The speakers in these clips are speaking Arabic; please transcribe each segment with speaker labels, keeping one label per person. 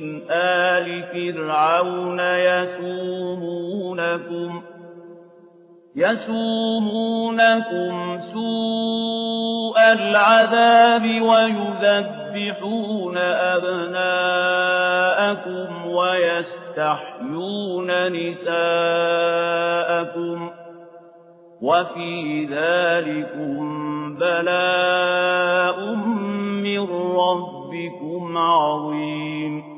Speaker 1: من آل فرعون يسومونكم يسومونكم سوء العذاب ويذبحون أبناءكم ويستحيون نساءكم وفي ذلكم بلاء من ربكم عظيم.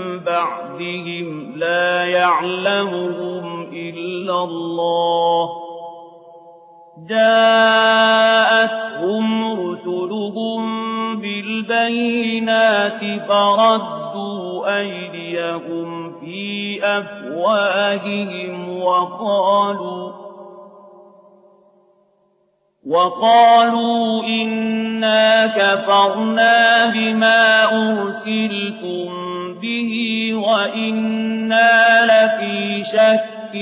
Speaker 1: بعدهم لا يعلمهم إلا الله. جاءتهم رسلهم بالبينات فردوا أيديهم في أفواههم وقالوا وقالوا إنا كفرنا بما أرسلتم به وإنا لفي شك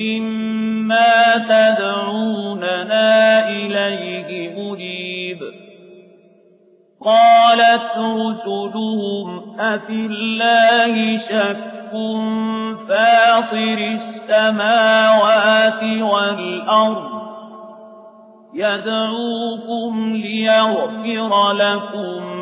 Speaker 1: مما تدعوننا إليه مريب قالت رسلهم أفي الله شك فاطر السماوات والأرض يدعوكم ليغفر لكم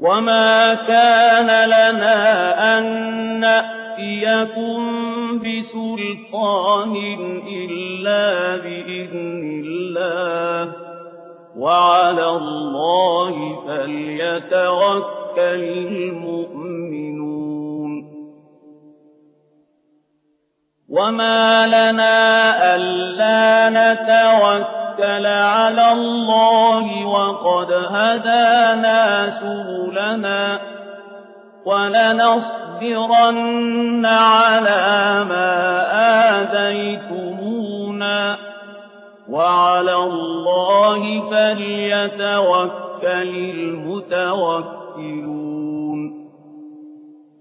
Speaker 1: وما كان لنا أن نأتيكم بسلطان إلا بإذن الله وعلى الله فليتوكل المؤمنون. وما لنا ألا نتوكل على الله وقد هدانا سبلنا ولنصبرن على ما آذيتمونا وعلى الله فليتوكل المتوكلون.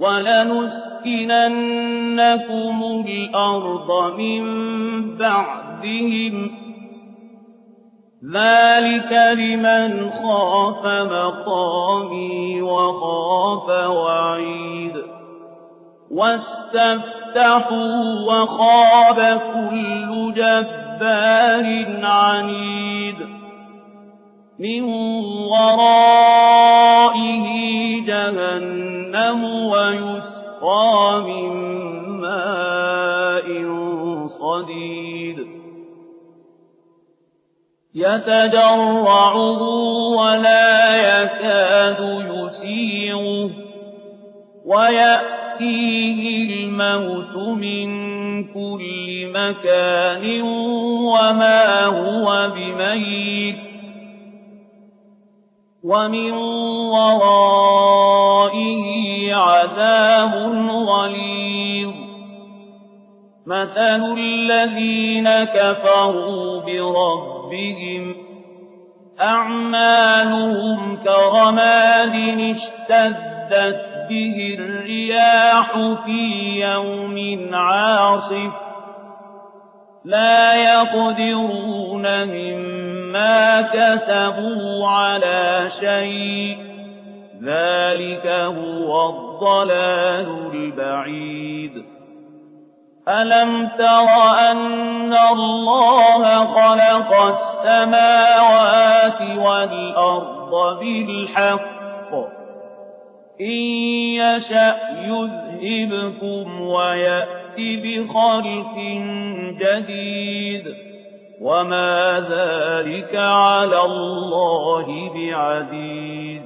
Speaker 1: ولنسكننكم الأرض من بعدهم. ذلك لمن خاف مقامي وخاف وعيد. واستفتحوا وخاب كل جبار عنيد. من ورائه ويسقى من ماء صديد يتجرعه ولا يكاد يسيغه ويأتيه الموت من كل مكان وما هو بميت ومن ورائه عذاب غليظ. مثل الذين كفروا بربهم. أعمالهم كرماد اشتدت به الرياح في يوم عاصف. لا يقدرون مما كسبوا على شيء. ذلك هو الضلال البعيد ألم تر أن الله خلق السماوات والأرض بالحق إن يشأ يذهبكم ويأت بخلق جديد وما ذلك على الله بعزيز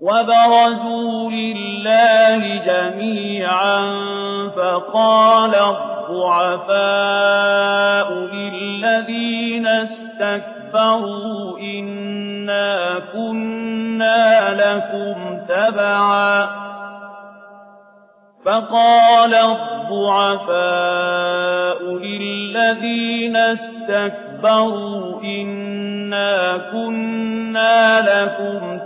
Speaker 1: وبرزوا لله جميعا فقال الضعفاء للذين استكبروا إنا كنا لكم تبعا. فقال الضعفاء للذين استكبروا إنا كنا لكم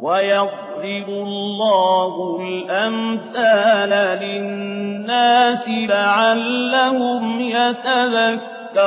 Speaker 1: ويضرب الله الأمثال للناس لعلهم يتذكرون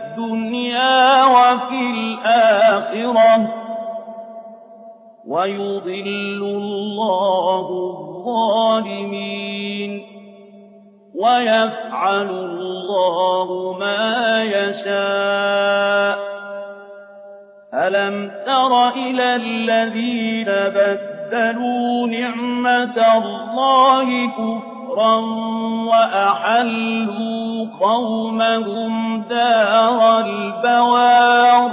Speaker 1: وفي الآخرة ويضل الله الظالمين ويفعل الله ما يشاء. ألم تر إلى الذين بدلوا نعمة الله كفرا وأحلوا قومهم دار البوار.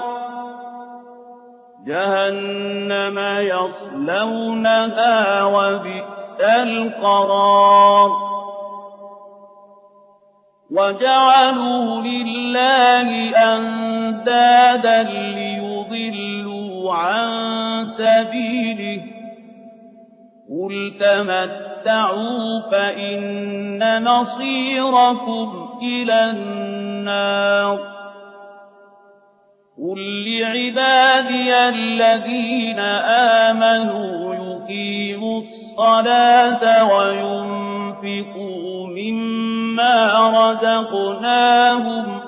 Speaker 1: جهنم يصلونها وبئس القرار. وجعلوا لله أندادا ليضلوا عن سبيله. قل تمتعوا فإن نصيركم إلى النار. قل لعبادي الذين آمنوا يقيموا الصلاة وينفقوا مما رزقناهم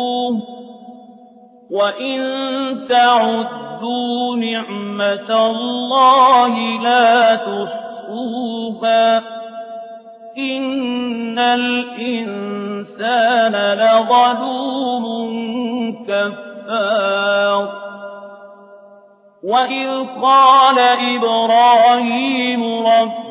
Speaker 1: وإن تعدوا نعمة الله لا تحصوها إن الإنسان لظلوم كفار وإذ قال إبراهيم رب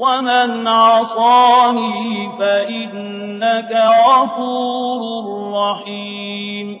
Speaker 1: ومن عصاني فإنك غفور رحيم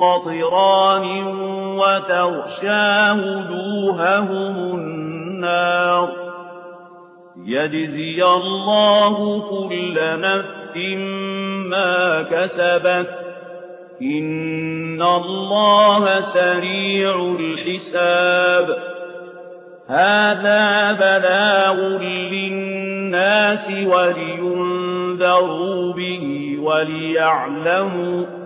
Speaker 1: قطران وتغشى وجوههم النار يجزي الله كل نفس ما كسبت إن الله سريع الحساب هذا بلاغ للناس ولينذروا به وليعلموا